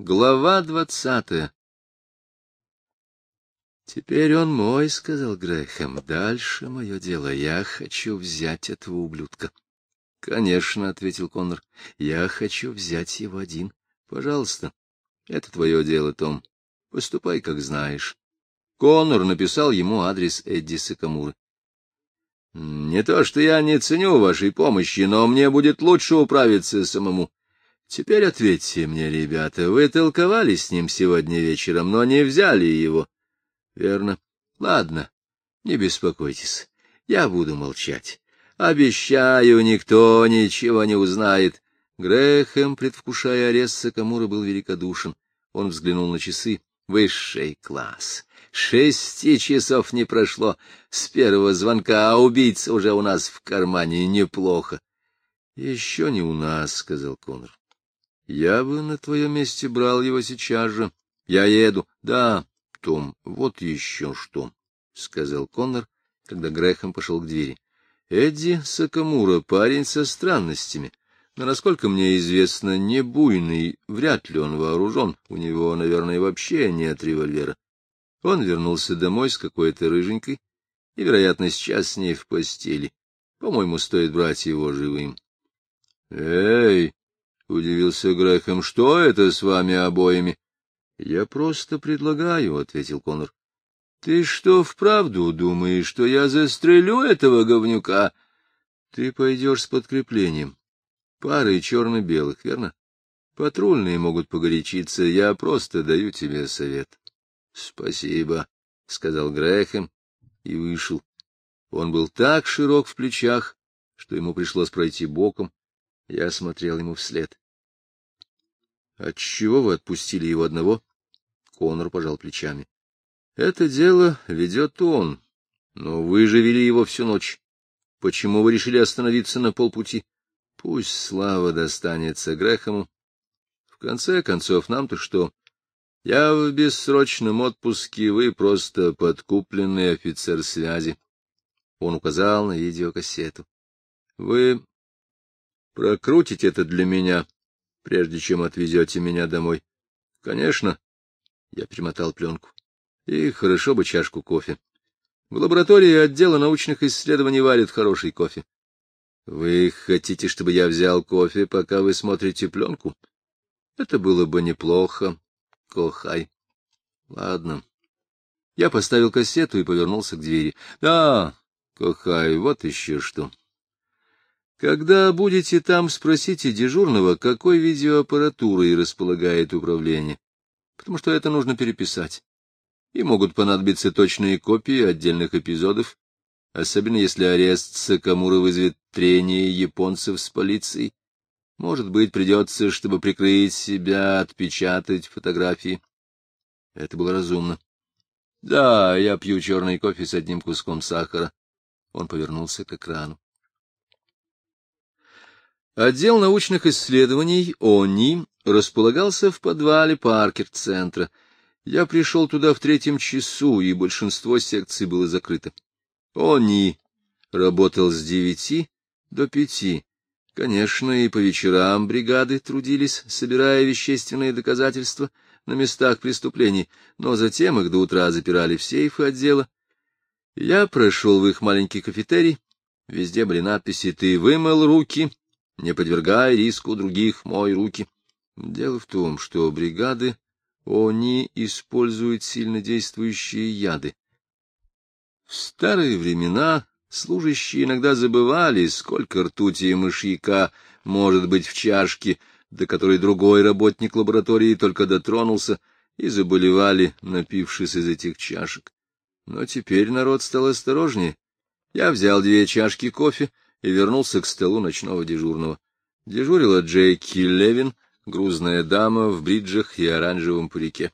Глава двадцатая «Теперь он мой», — сказал Грэхэм. «Дальше мое дело. Я хочу взять этого ублюдка». «Конечно», — ответил Коннор. «Я хочу взять его один. Пожалуйста. Это твое дело, Том. Поступай, как знаешь». Коннор написал ему адрес Эдди Сакамуры. «Не то, что я не ценю вашей помощи, но мне будет лучше управиться самому. Теперь ответьте мне, ребята, вы толковали с ним сегодня вечером, но не взяли его. Верно. Ладно, не беспокойтесь, я буду молчать. Обещаю, никто ничего не узнает. Грехем, предвкушая арест Сакамура, был великодушен. Он взглянул на часы. Высший класс. Шести часов не прошло с первого звонка, а убийца уже у нас в кармане. Неплохо. — Еще не у нас, — сказал Конор. Я бы на твоем месте брал его сейчас же. Я еду. Да, Том, вот еще что, — сказал Коннор, когда Грэхэм пошел к двери. Эдди Сакамура, парень со странностями, но, насколько мне известно, не буйный, вряд ли он вооружен, у него, наверное, вообще нет револьвера. Он вернулся домой с какой-то рыженькой, и, вероятно, сейчас с ней в постели. По-моему, стоит брать его живым. — Эй! — удивился Грэхэм. — Что это с вами обоими? — Я просто предлагаю, — ответил Конор. — Ты что, вправду думаешь, что я застрелю этого говнюка? Ты пойдешь с подкреплением. Парой черно-белых, верно? Патрульные могут погорячиться, я просто даю тебе совет. — Спасибо, — сказал Грэхэм и вышел. Он был так широк в плечах, что ему пришлось пройти боком, я смотрел ему вслед. — Отчего вы отпустили его одного? Конор пожал плечами. — Это дело ведет он, но вы же вели его всю ночь. Почему вы решили остановиться на полпути? Пусть слава достанется Грехому. В конце концов, нам-то что? Я в бессрочном отпуске, вы просто подкупленный офицер связи. Он указал на видеокассету. Вы Прокрутите это для меня, прежде чем отвезете меня домой. — Конечно. Я перемотал пленку. И хорошо бы чашку кофе. В лаборатории отдела научных исследований варят хороший кофе. Вы хотите, чтобы я взял кофе, пока вы смотрите пленку? Это было бы неплохо, Кохай. Ладно. Я поставил кассету и повернулся к двери. Да, Кохай, вот еще что. Когда будете там, спросите дежурного, какой видеоаппаратурой располагает управление, потому что это нужно переписать. И могут понадобиться точные копии отдельных эпизодов, особенно если арест Сакамура вызовет трение японцев с полицией. Может быть, придется, чтобы прикрыть себя, отпечатать фотографии. Это было разумно. Да, я пью черный кофе с одним куском сахара. Он повернулся к экрану. Отдел научных исследований ОНИ располагался в подвале Паркер-центра. Я пришел туда в третьем часу, и большинство секций было закрыто. ОНИ работал с девяти до пяти. Конечно, и по вечерам бригады трудились, собирая вещественные доказательства на местах преступлений, но затем их до утра запирали в сейфы отдела. Я прошел в их маленький кафетерий. Везде были надписи «Ты вымыл руки», не подвергая риску других, мой руки. Дело в том, что бригады они используют сильнодействующие яды. В старые времена служащие иногда забывали, сколько ртути и мышьяка может быть в чашке, до которой другой работник лаборатории только дотронулся, и заболевали, напившись из этих чашек. Но теперь народ стал осторожнее. Я взял две чашки кофе, и вернулся к столу ночного дежурного. Дежурила Джейки Левин, грузная дама в бриджах и оранжевом парике.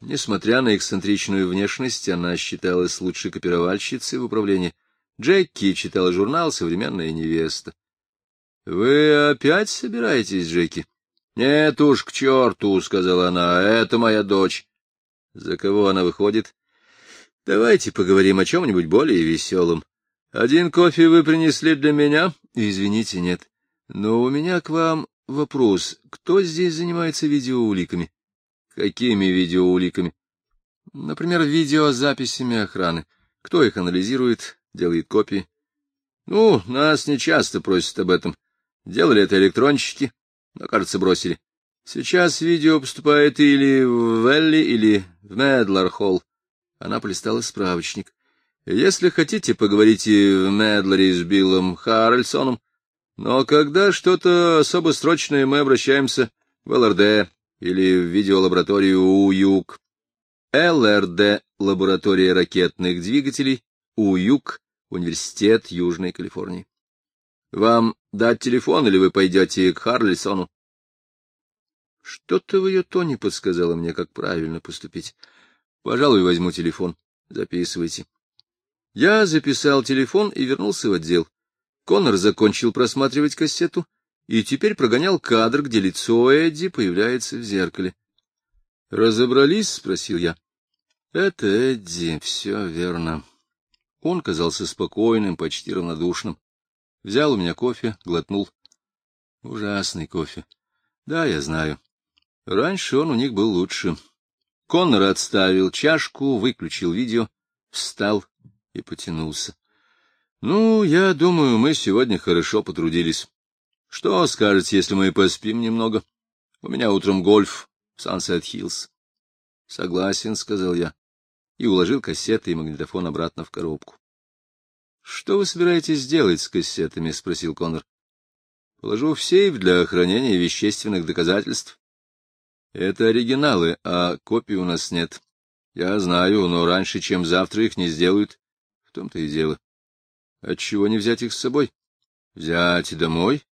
Несмотря на эксцентричную внешность, она считалась лучшей копировальщицей в управлении. Джеки читала журнал «Современная невеста». — Вы опять собираетесь, Джеки? — Нет уж, к черту, — сказала она, — это моя дочь. — За кого она выходит? — Давайте поговорим о чем-нибудь более веселом. Один кофе вы принесли для меня? Извините, нет. Но у меня к вам вопрос. Кто здесь занимается видеоуликами? Какими видеоуликами? Например, видеозаписями охраны. Кто их анализирует, делает копии? Ну, нас не часто просят об этом. Делали это электронщики, но, кажется, бросили. Сейчас видео поступает или в Велли, или в Медлар-Холл. Она полистала справочник. Если хотите, поговорите в Медларе с Биллом Харрельсоном. Но когда что-то особо срочное, мы обращаемся в ЛРД или в видеолабораторию УЮК. ЛРД — лаборатория ракетных двигателей, УЮК — Университет Южной Калифорнии. Вам дать телефон, или вы пойдете к Харлисону? Что-то в ее тоне подсказало мне, как правильно поступить. Пожалуй, возьму телефон. Записывайте. Я записал телефон и вернулся в отдел. Коннор закончил просматривать кассету и теперь прогонял кадр, где лицо Эдди появляется в зеркале. «Разобрались?» — спросил я. «Это Эдди, все верно». Он казался спокойным, почти равнодушным. Взял у меня кофе, глотнул. Ужасный кофе. Да, я знаю. Раньше он у них был лучше. Коннор отставил чашку, выключил видео, встал и потянулся. — Ну, я думаю, мы сегодня хорошо потрудились. Что скажете, если мы поспим немного? У меня утром гольф в Сансет-Хиллз. — Согласен, — сказал я, и уложил кассеты и магнитофон обратно в коробку. — Что вы собираетесь делать с кассетами? — спросил Коннор. — Положу в сейф для хранения вещественных доказательств. Это оригиналы, а копий у нас нет. Я знаю, но раньше, чем завтра их не сделают. Том-то и дело. Отчего не взять их с собой? Взять домой?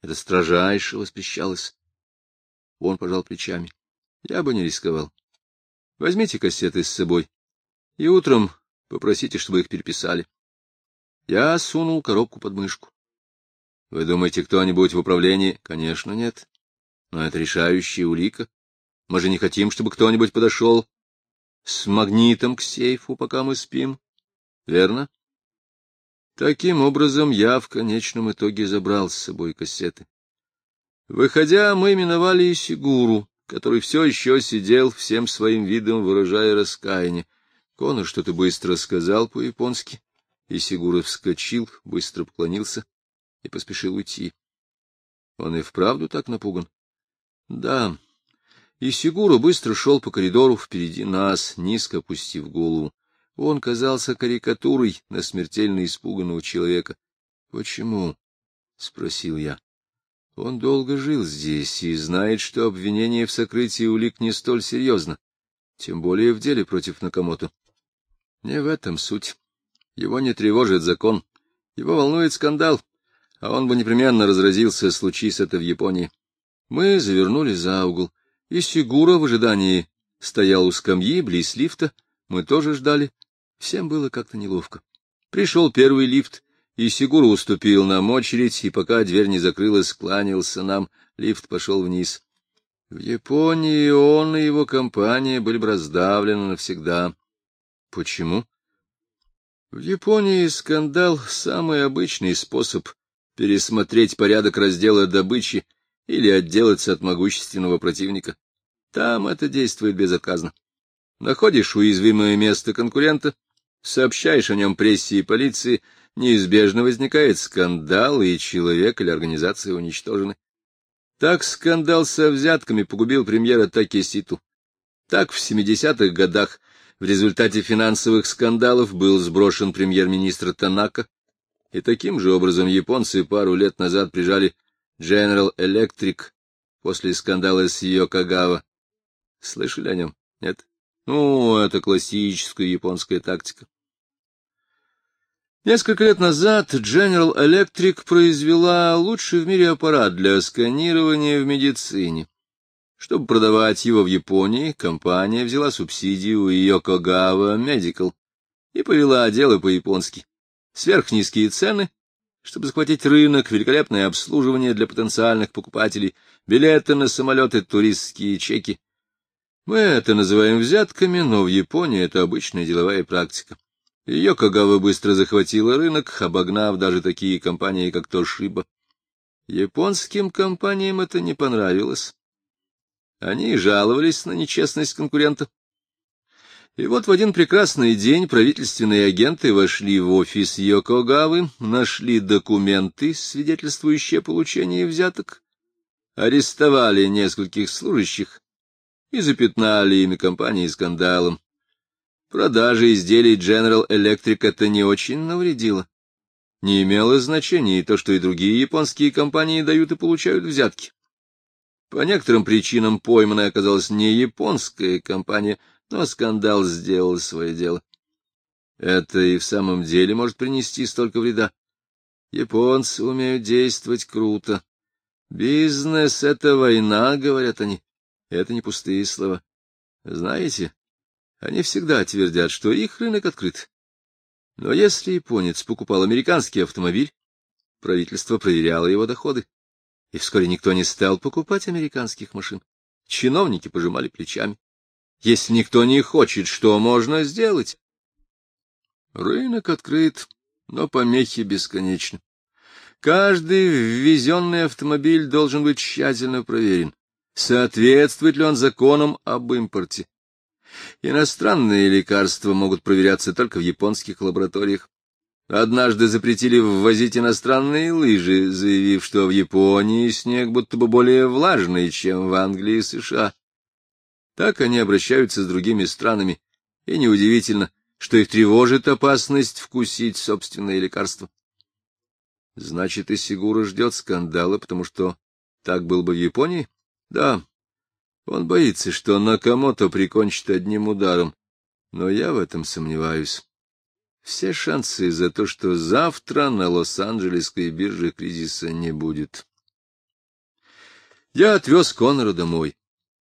Это строжайше воспрещалось. Он пожал плечами. Я бы не рисковал. Возьмите кассеты с собой и утром попросите, чтобы их переписали. Я сунул коробку под мышку. Вы думаете, кто-нибудь в управлении? Конечно, нет. Но это решающая улика. Мы же не хотим, чтобы кто-нибудь подошел с магнитом к сейфу, пока мы спим. Верно? Таким образом, я в конечном итоге забрал с собой кассеты. Выходя, мы миновали и Сигуру, который все еще сидел, всем своим видом выражая раскаяние. Конор что-то быстро сказал по-японски, и Сигура вскочил, быстро поклонился и поспешил уйти. Он и вправду так напуган. Да, и Сигура быстро шел по коридору впереди нас, низко опустив голову. Он казался карикатурой на смертельно испуганного человека. — Почему? — спросил я. Он долго жил здесь и знает, что обвинение в сокрытии улик не столь серьезно, тем более в деле против Накамото. Не в этом суть. Его не тревожит закон, его волнует скандал, а он бы непременно разразился, случись это в Японии. Мы завернули за угол, и Сигура в ожидании стоял у скамьи, близ лифта. Мы тоже ждали. Всем было как-то неловко. Пришел первый лифт, и Сигура уступил нам очередь, и пока дверь не закрылась, кланялся нам. Лифт пошел вниз. В Японии он и его компания были бы раздавлены навсегда. Почему? В Японии скандал — самый обычный способ пересмотреть порядок раздела добычи или отделаться от могущественного противника. Там это действует безотказно. Находишь уязвимое место конкурента, сообщаешь о нем прессе и полиции, неизбежно возникает скандал, и человек или организация уничтожены. Так скандал со взятками погубил премьера Такеситу. Так в 70-х годах в результате финансовых скандалов был сброшен премьер-министр Танака, и таким же образом японцы пару лет назад прижали General Electric после скандала с Йокогава. Слышали о нем? Нет? Ну, это классическая японская тактика. Несколько лет назад General Electric произвела лучший в мире аппарат для сканирования в медицине. Чтобы продавать его в Японии, компания взяла субсидию у Йокогава Medical и повела дело по-японски. Сверхнизкие цены чтобы захватить рынок, великолепное обслуживание для потенциальных покупателей, билеты на самолеты, туристские чеки. Мы это называем взятками, но в Японии это обычная деловая практика. Ее Кагава быстро захватила рынок, обогнав даже такие компании, как Тошиба. Японским компаниям это не понравилось. Они жаловались на нечестность конкурента. И вот в один прекрасный день правительственные агенты вошли в офис Йокогавы, нашли документы, свидетельствующие о получении взяток, арестовали нескольких служащих и запятнали ими компании скандалом. Продажа изделий General Electric это не очень навредило. Не имело значения и то, что и другие японские компании дают и получают взятки. По некоторым причинам пойманной оказалась не японская компания, но скандал сделал свое дело. Это и в самом деле может принести столько вреда. Японцы умеют действовать круто. Бизнес — это война, говорят они. Это не пустые слова. Знаете, они всегда твердят, что их рынок открыт. Но если японец покупал американский автомобиль, правительство проверяло его доходы и вскоре никто не стал покупать американских машин. Чиновники пожимали плечами. Если никто не хочет, что можно сделать? Рынок открыт, но помехи бесконечны. Каждый ввезенный автомобиль должен быть тщательно проверен. Соответствует ли он законам об импорте? Иностранные лекарства могут проверяться только в японских лабораториях. Однажды запретили ввозить иностранные лыжи, заявив, что в Японии снег будто бы более влажный, чем в Англии и США. Так они обращаются с другими странами, и неудивительно, что их тревожит опасность вкусить собственное лекарство. Значит, и Сигура ждет скандала, потому что так был бы в Японии? Да. Он боится, что Накамото прикончит одним ударом, но я в этом сомневаюсь все шансы за то, что завтра на Лос-Анджелесской бирже кризиса не будет. Я отвез Коннора домой.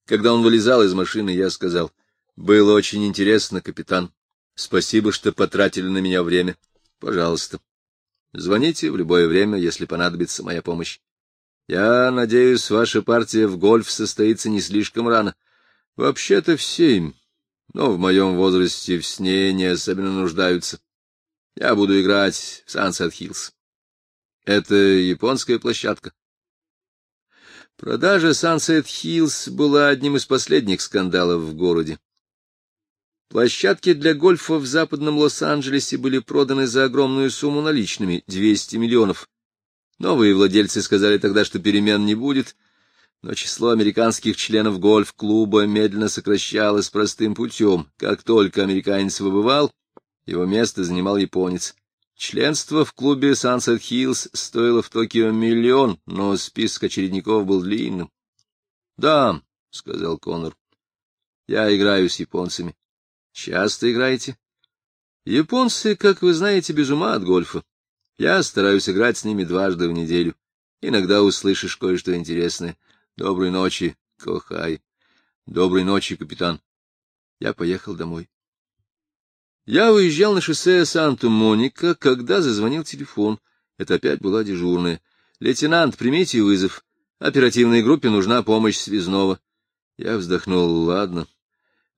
Когда он вылезал из машины, я сказал, «Было очень интересно, капитан. Спасибо, что потратили на меня время. Пожалуйста, звоните в любое время, если понадобится моя помощь. Я надеюсь, ваша партия в гольф состоится не слишком рано. Вообще-то в семь, но в моем возрасте в сне не особенно нуждаются. Я буду играть в Sunset Hills. Это японская площадка. Продажа Sunset Hills была одним из последних скандалов в городе. Площадки для гольфа в западном Лос-Анджелесе были проданы за огромную сумму наличными — 200 миллионов. Новые владельцы сказали тогда, что перемен не будет, но число американских членов гольф-клуба медленно сокращалось простым путем. Как только американец выбывал, его место занимал японец. Членство в клубе Sunset Hills стоило в Токио миллион, но список очередников был длинным. — Да, — сказал Конор, — я играю с японцами. — Часто играете? — Японцы, как вы знаете, без ума от гольфа. Я стараюсь играть с ними дважды в неделю. Иногда услышишь кое-что интересное. Доброй ночи, Кохай. Доброй ночи, капитан. Я поехал домой. Я выезжал на шоссе Санту-Моника, когда зазвонил телефон. Это опять была дежурная. «Лейтенант, примите вызов. Оперативной группе нужна помощь связного». Я вздохнул. «Ладно».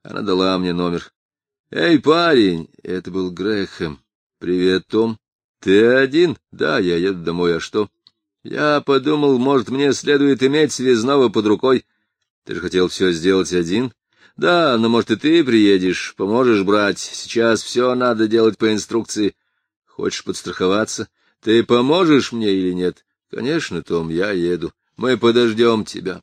Она дала мне номер. «Эй, парень!» — это был Грэхэм. «Привет, Том. Ты один?» «Да, я еду домой. А что?» «Я подумал, может, мне следует иметь связного под рукой. Ты же хотел все сделать один?» Да, но, может, и ты приедешь, поможешь брать. Сейчас все надо делать по инструкции. Хочешь подстраховаться? Ты поможешь мне или нет? Конечно, Том, я еду. Мы подождем тебя.